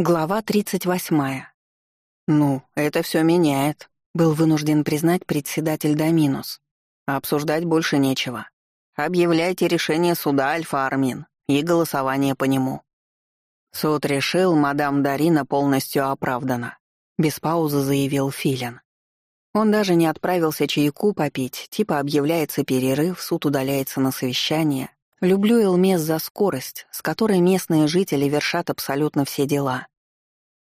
Глава 38. «Ну, это все меняет», — был вынужден признать председатель Доминус. «Обсуждать больше нечего. Объявляйте решение суда, Альфа-Армин, и голосование по нему». Суд решил, мадам Дарина полностью оправдана. Без паузы заявил Филин. Он даже не отправился чайку попить, типа объявляется перерыв, суд удаляется на совещание, Люблю Элмес за скорость, с которой местные жители вершат абсолютно все дела.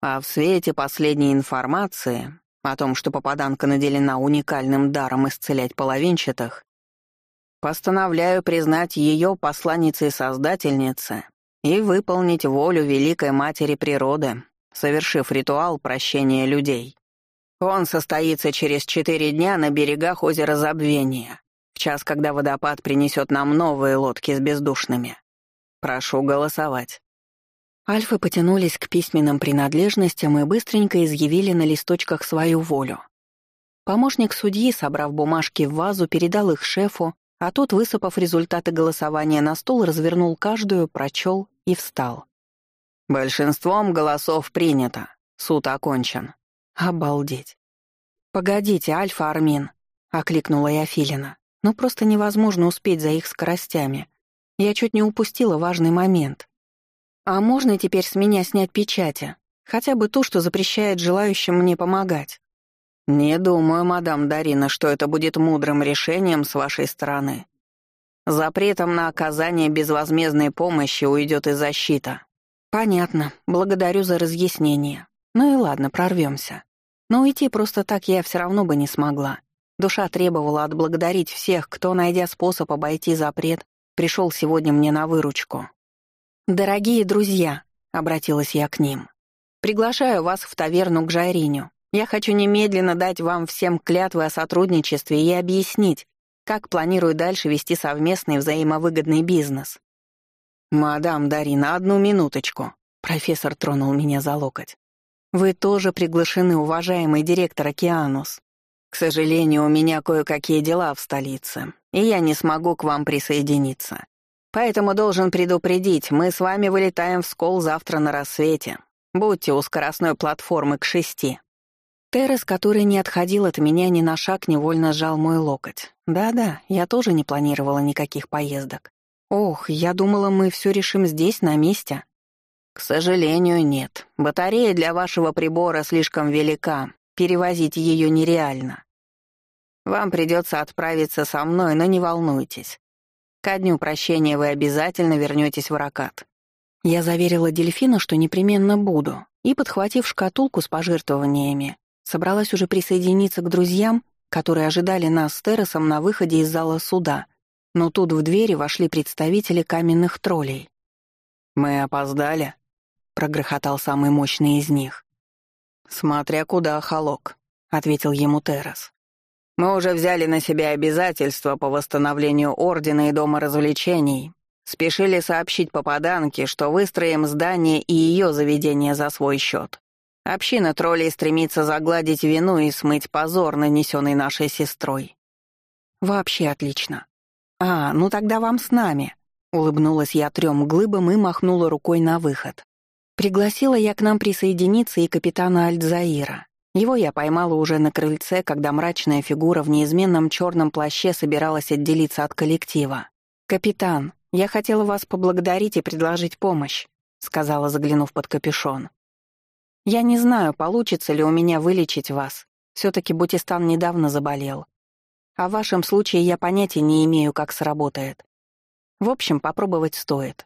А в свете последней информации о том, что попаданка наделена уникальным даром исцелять половинчатых, постановляю признать ее посланницей-создательницы и выполнить волю Великой Матери Природы, совершив ритуал прощения людей. Он состоится через четыре дня на берегах озера Забвения в час, когда водопад принесет нам новые лодки с бездушными. Прошу голосовать». Альфы потянулись к письменным принадлежностям и быстренько изъявили на листочках свою волю. Помощник судьи, собрав бумажки в вазу, передал их шефу, а тот, высыпав результаты голосования на стол, развернул каждую, прочел и встал. «Большинством голосов принято. Суд окончен». «Обалдеть!» «Погодите, Альфа-Армин!» — окликнула я Филина. Но просто невозможно успеть за их скоростями. Я чуть не упустила важный момент. А можно теперь с меня снять печати? Хотя бы ту, что запрещает желающим мне помогать. Не думаю, мадам Дарина, что это будет мудрым решением с вашей стороны. Запретом на оказание безвозмездной помощи уйдет и защита. Понятно, благодарю за разъяснение. Ну и ладно, прорвемся. Но уйти просто так я все равно бы не смогла. Душа требовала отблагодарить всех, кто, найдя способ обойти запрет, пришел сегодня мне на выручку. «Дорогие друзья», — обратилась я к ним, — «приглашаю вас в таверну к Жайриню. Я хочу немедленно дать вам всем клятвы о сотрудничестве и объяснить, как планирую дальше вести совместный взаимовыгодный бизнес». «Мадам Дарина, одну минуточку», — профессор тронул меня за локоть. «Вы тоже приглашены, уважаемый директор Океанус. К сожалению, у меня кое-какие дела в столице, и я не смогу к вам присоединиться. Поэтому должен предупредить, мы с вами вылетаем в Скол завтра на рассвете. Будьте у скоростной платформы к шести». Террес, который не отходил от меня ни на шаг, невольно сжал мой локоть. Да-да, я тоже не планировала никаких поездок. Ох, я думала, мы все решим здесь, на месте. К сожалению, нет. Батарея для вашего прибора слишком велика. Перевозить ее нереально. Вам придется отправиться со мной, но не волнуйтесь. Ко дню прощения вы обязательно вернетесь в Ракат. Я заверила дельфина, что непременно буду, и, подхватив шкатулку с пожертвованиями, собралась уже присоединиться к друзьям, которые ожидали нас с Террасом на выходе из зала суда. Но тут в двери вошли представители каменных троллей. «Мы опоздали», — прогрохотал самый мощный из них. «Смотря куда, Холок», — ответил ему Террас. Мы уже взяли на себя обязательства по восстановлению Ордена и Дома развлечений. Спешили сообщить попаданке, что выстроим здание и ее заведение за свой счет. Община троллей стремится загладить вину и смыть позор, нанесенный нашей сестрой. Вообще отлично. А, ну тогда вам с нами. Улыбнулась я трем глыбам и махнула рукой на выход. Пригласила я к нам присоединиться и капитана Альдзаира. Его я поймала уже на крыльце, когда мрачная фигура в неизменном черном плаще собиралась отделиться от коллектива. «Капитан, я хотела вас поблагодарить и предложить помощь», — сказала, заглянув под капюшон. «Я не знаю, получится ли у меня вылечить вас. Все-таки Бутистан недавно заболел. В вашем случае я понятия не имею, как сработает. В общем, попробовать стоит.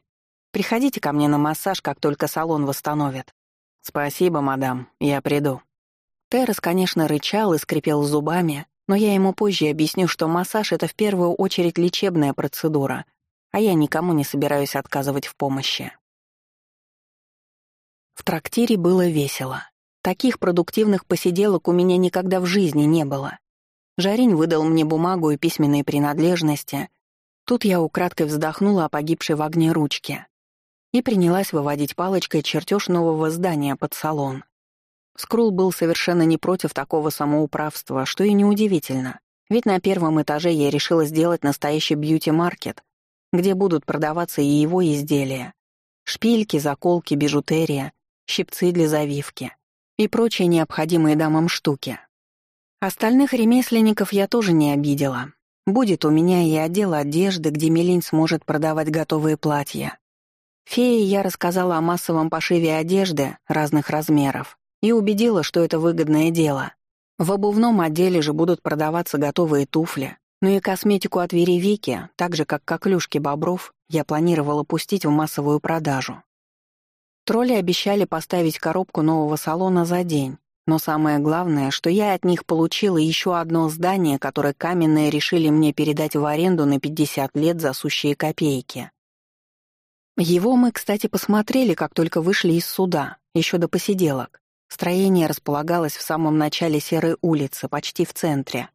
Приходите ко мне на массаж, как только салон восстановят». «Спасибо, мадам, я приду», Террес, конечно, рычал и скрипел зубами, но я ему позже объясню, что массаж — это в первую очередь лечебная процедура, а я никому не собираюсь отказывать в помощи. В трактире было весело. Таких продуктивных посиделок у меня никогда в жизни не было. Жарень выдал мне бумагу и письменные принадлежности. Тут я украдкой вздохнула о погибшей в огне ручке и принялась выводить палочкой чертеж нового здания под салон. Скрул был совершенно не против такого самоуправства, что и неудивительно. Ведь на первом этаже я решила сделать настоящий бьюти-маркет, где будут продаваться и его изделия. Шпильки, заколки, бижутерия, щипцы для завивки и прочие необходимые дамам штуки. Остальных ремесленников я тоже не обидела. Будет у меня и отдел одежды, где Мелинь сможет продавать готовые платья. Фее я рассказала о массовом пошиве одежды разных размеров и убедила, что это выгодное дело. В обувном отделе же будут продаваться готовые туфли, ну и косметику от Веревики, так же как коклюшки бобров, я планировала пустить в массовую продажу. Тролли обещали поставить коробку нового салона за день, но самое главное, что я от них получила еще одно здание, которое каменные решили мне передать в аренду на 50 лет за сущие копейки. Его мы, кстати, посмотрели, как только вышли из суда, еще до посиделок. Строение располагалось в самом начале Серой улицы, почти в центре.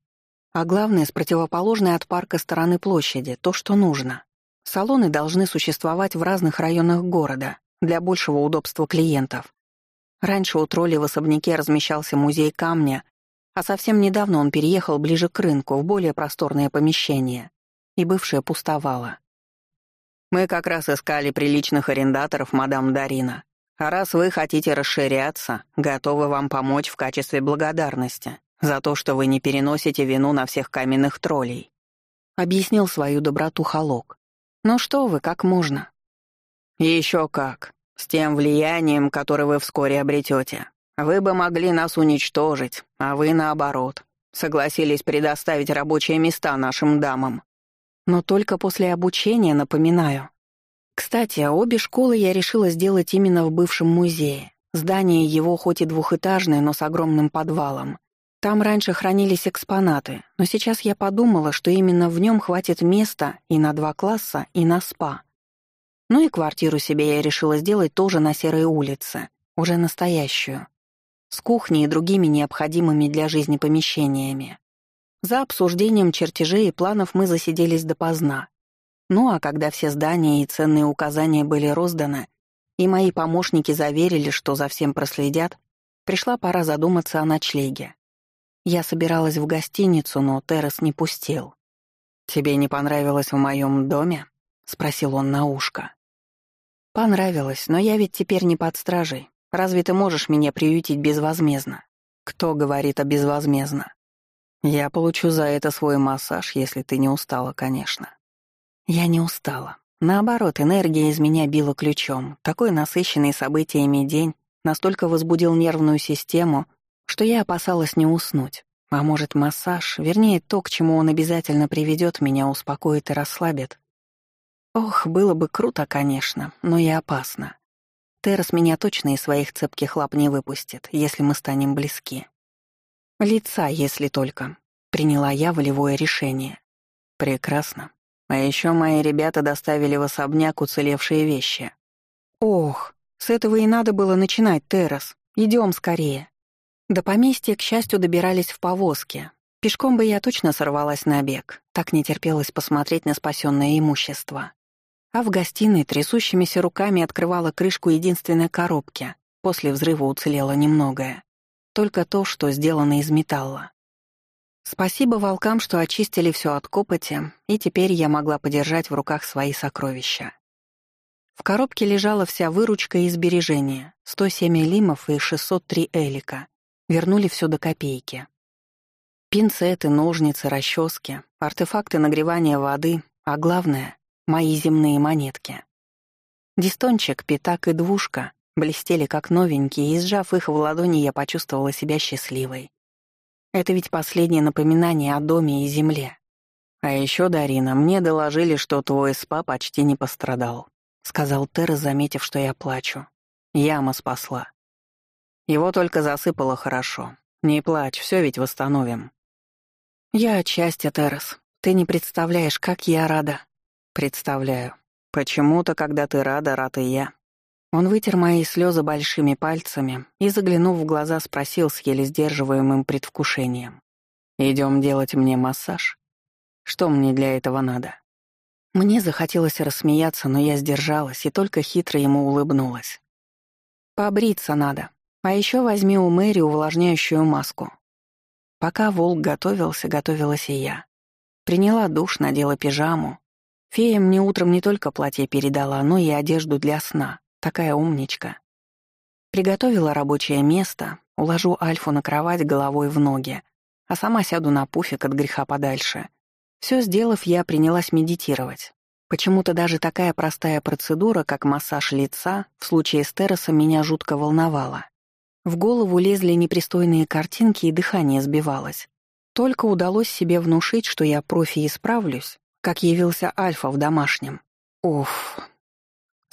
А главное, с противоположной от парка стороны площади, то, что нужно. Салоны должны существовать в разных районах города для большего удобства клиентов. Раньше у троллей в особняке размещался музей камня, а совсем недавно он переехал ближе к рынку, в более просторное помещение, и бывшее пустовало. «Мы как раз искали приличных арендаторов, мадам Дарина», а раз вы хотите расширяться, готовы вам помочь в качестве благодарности за то, что вы не переносите вину на всех каменных троллей», — объяснил свою доброту Холок. «Ну что вы, как можно?» «Еще как. С тем влиянием, которое вы вскоре обретете. Вы бы могли нас уничтожить, а вы, наоборот, согласились предоставить рабочие места нашим дамам. Но только после обучения, напоминаю. Кстати, обе школы я решила сделать именно в бывшем музее. Здание его хоть и двухэтажное, но с огромным подвалом. Там раньше хранились экспонаты, но сейчас я подумала, что именно в нем хватит места и на два класса, и на спа. Ну и квартиру себе я решила сделать тоже на Серой улице, уже настоящую. С кухней и другими необходимыми для жизни помещениями. За обсуждением чертежей и планов мы засиделись допоздна. Ну а когда все здания и ценные указания были розданы, и мои помощники заверили, что за всем проследят, пришла пора задуматься о ночлеге. Я собиралась в гостиницу, но Террас не пустил. «Тебе не понравилось в моем доме?» — спросил он на ушко. «Понравилось, но я ведь теперь не под стражей. Разве ты можешь меня приютить безвозмездно?» «Кто говорит о безвозмездно?» «Я получу за это свой массаж, если ты не устала, конечно». Я не устала. Наоборот, энергия из меня била ключом. Такой насыщенный событиями день настолько возбудил нервную систему, что я опасалась не уснуть. А может, массаж, вернее, то, к чему он обязательно приведет меня, успокоит и расслабит. Ох, было бы круто, конечно, но и опасно. Террас меня точно из своих цепких лап не выпустит, если мы станем близки. Лица, если только. Приняла я волевое решение. Прекрасно. А еще мои ребята доставили в особняк уцелевшие вещи. Ох, с этого и надо было начинать, Террас. Идем скорее. До поместья, к счастью, добирались в повозке. Пешком бы я точно сорвалась на бег. Так не терпелось посмотреть на спасенное имущество. А в гостиной трясущимися руками открывала крышку единственной коробки. После взрыва уцелело немногое. Только то, что сделано из металла. Спасибо волкам, что очистили все от копоти, и теперь я могла подержать в руках свои сокровища. В коробке лежала вся выручка и сбережения, 107 лимов и 603 элика. Вернули все до копейки. Пинцеты, ножницы, расчески, артефакты нагревания воды, а главное — мои земные монетки. Дистончик, пятак и двушка блестели как новенькие, и, сжав их в ладони, я почувствовала себя счастливой. Это ведь последнее напоминание о доме и земле. А еще, Дарина, мне доложили, что твой спа почти не пострадал, сказал Терра, заметив, что я плачу. Яма спасла. Его только засыпало хорошо. Не плачь, все ведь восстановим. Я от счастья, Террас. Ты не представляешь, как я рада. Представляю. Почему-то, когда ты рада, рад и я. Он вытер мои слезы большими пальцами и, заглянув в глаза, спросил с еле сдерживаемым предвкушением. «Идем делать мне массаж? Что мне для этого надо?» Мне захотелось рассмеяться, но я сдержалась и только хитро ему улыбнулась. «Побриться надо. А еще возьми у Мэри увлажняющую маску». Пока волк готовился, готовилась и я. Приняла душ, надела пижаму. Фея мне утром не только платье передала, но и одежду для сна. Такая умничка. Приготовила рабочее место, уложу Альфу на кровать головой в ноги, а сама сяду на пуфик от греха подальше. Все сделав, я принялась медитировать. Почему-то даже такая простая процедура, как массаж лица, в случае стероса меня жутко волновала. В голову лезли непристойные картинки и дыхание сбивалось. Только удалось себе внушить, что я профи и справлюсь, как явился Альфа в домашнем. Уф.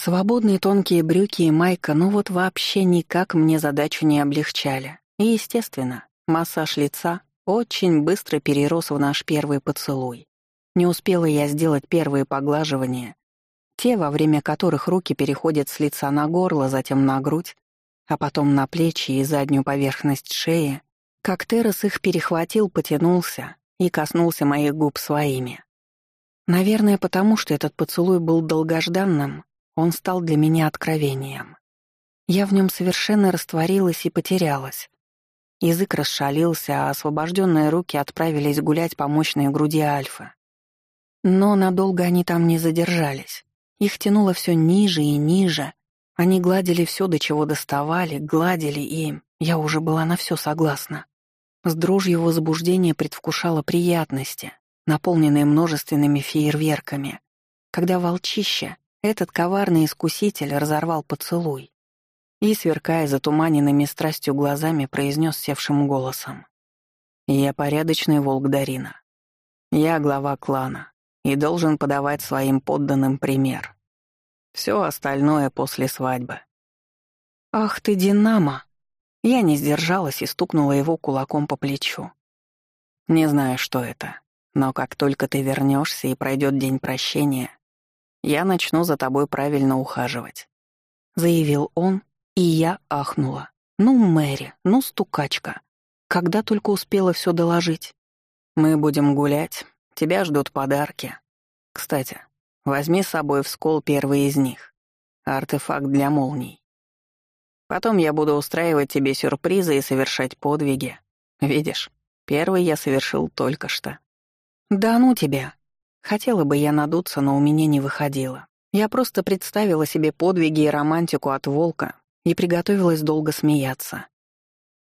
Свободные тонкие брюки и майка, ну вот вообще никак мне задачу не облегчали. И, естественно, массаж лица очень быстро перерос в наш первый поцелуй. Не успела я сделать первые поглаживания, те, во время которых руки переходят с лица на горло, затем на грудь, а потом на плечи и заднюю поверхность шеи, как Террас их перехватил, потянулся и коснулся моих губ своими. Наверное, потому что этот поцелуй был долгожданным, он стал для меня откровением. Я в нем совершенно растворилась и потерялась. Язык расшалился, а освобожденные руки отправились гулять по мощной груди Альфы. Но надолго они там не задержались. Их тянуло все ниже и ниже. Они гладили все, до чего доставали, гладили им. Я уже была на все согласна. С дрожью возбуждения предвкушала приятности, наполненные множественными фейерверками, когда волчище, этот коварный искуситель, разорвал поцелуй и, сверкая затуманенными страстью глазами, произнес севшим голосом. «Я порядочный волк Дарина. Я глава клана и должен подавать своим подданным пример. Все остальное после свадьбы». «Ах ты, Динамо!» Я не сдержалась и стукнула его кулаком по плечу. «Не знаю, что это, но как только ты вернешься и пройдет день прощения, я начну за тобой правильно ухаживать», — заявил он, и я ахнула. «Ну, Мэри, ну, стукачка. Когда только успела все доложить. Мы будем гулять, тебя ждут подарки. Кстати, возьми с собой в скол первый из них. Артефакт для молний. Потом я буду устраивать тебе сюрпризы и совершать подвиги. Видишь, первый я совершил только что. Да ну тебя. Хотела бы я надуться, но у меня не выходило. Я просто представила себе подвиги и романтику от волка и приготовилась долго смеяться.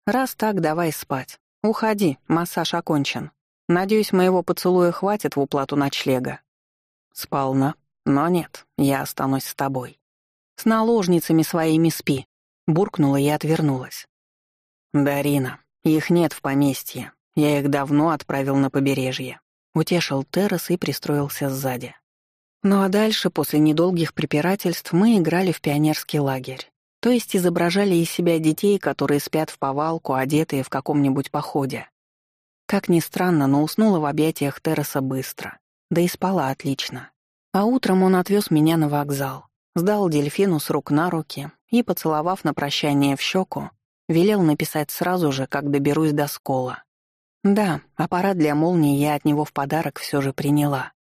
Раз так, давай спать. Уходи, массаж окончен. Надеюсь, моего поцелуя хватит в уплату ночлега. Сполна. Но нет, я останусь с тобой. С наложницами своими спи. Буркнула и отвернулась. «Дарина, их нет в поместье. Я их давно отправил на побережье». Утешил Террас и пристроился сзади. Ну а дальше, после недолгих препирательств, мы играли в пионерский лагерь. То есть изображали из себя детей, которые спят в повалку, одетые в каком-нибудь походе. Как ни странно, но уснула в объятиях Терраса быстро. Да и спала отлично. А утром он отвез меня на вокзал. Сдал дельфину с рук на руки и, поцеловав на прощание в щеку, велел написать сразу же, как доберусь до скола. Да, аппарат для молнии я от него в подарок все же приняла.